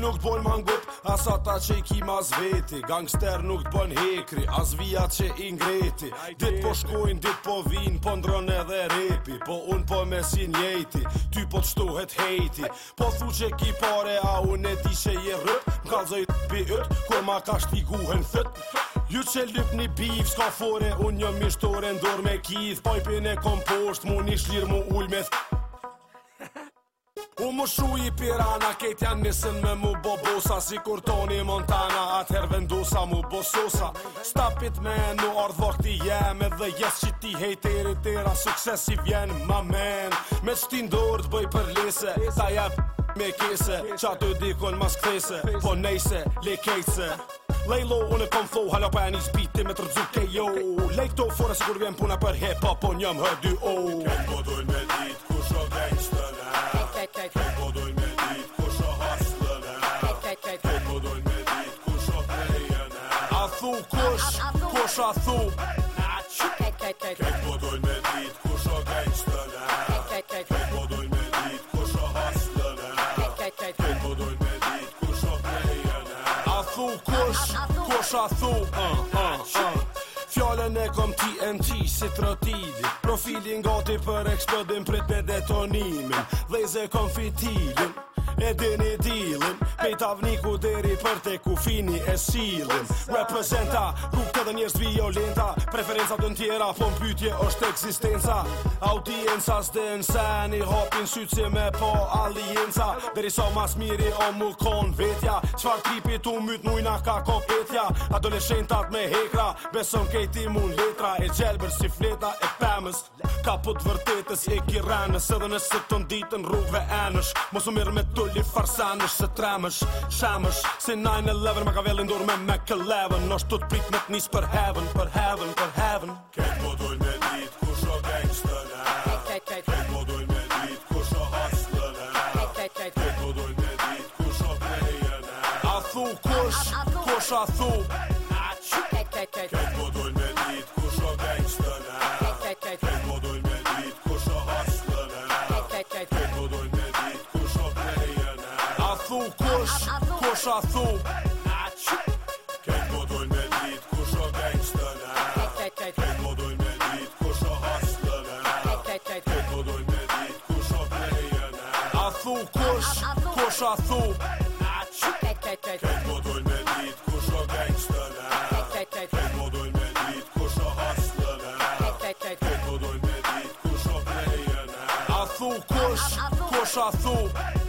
nuk t'bojnë mangut As ata që i kim veti Gangster nuk t'bojnë hekri As via që i ngreti Dit po shkojnë, dit po vinë Po ndron edhe repi Po unë po me si Ty po të shtohet hejti Po thu që ki pare A unë e di që je rrët M'kallzoj t'pi yt Kur ma ka shtiguhen thët Ju që lyp një bif, s'ka fore, unë një mishtore, ndor me kith, pojpin e kompost, mu një shlir mu ull me thët U më shu i pirana, ketë janë nisën me mu bobosa Si kur toni Montana, atë vendusa mu bososa Stapit me në ardhë vakti i jeme dhe jes që ti hejteri tira Sukses i ma men me që ti ndorë të bëj për lise Ta jep me kese, qa të dikon mas kthese Po nejse, le kejtse Lejlo, lo, unë kom tho, halo pa e një zbiti me të rëzuke jo Lejto, këto fore si kur vjen puna për hip-hop, po njëm hë dy o ku kush kush a thu Kek bodoj me dit kush o gajt shtële Kek bodoj me dit kush o has tële Kek bodoj me dit kush o gajt A thu kush kush a thu Fjallën e kom TNT si trotili Profilin gati për eksplodin prit me detonimin Dhejze kom fitilin e dini dilin Pej t'avni ku deri për te ku fini e silin Representa, ku këtë dhe njerës violenta Preferenca dën tjera, po pytje është eksistenca Audienca s'de në seni, hopin sytë me po alienca Deri sa mas miri o mu kon vetja Qfar tipi t'u myt nujna ka kopetja Adoleshentat me hekra, beson kejti mun letra E gjelbër si fleta e pëmës Ka put vërtetës e kirenës Edhe nësë të nditën rrugve enësh Mosu mirë me të Folli farsanësh se tremësh Shemësh Si 9-11 Ma ka vellin dur me me këllevën Nosh të të prit me të nisë për heaven Për heaven, për heaven Kejt modull me dit ku shë gangstën e Kejt modull me dit ku shë hostën e Kejt modull me dit ku shë bejën e A thu kush, kush a thu Kejt thu kush, kush a thu Kejt modoj me dit kush o gangstëne Kejt modoj me dit kush o hastëne Kejt modoj me dit kush o bejene A thu kush, kush a thu Kejt modoj me dit kush o gangstëne Kejt modoj me dit kush o hastëne Kejt modoj me dit kush o bejene A thu kush,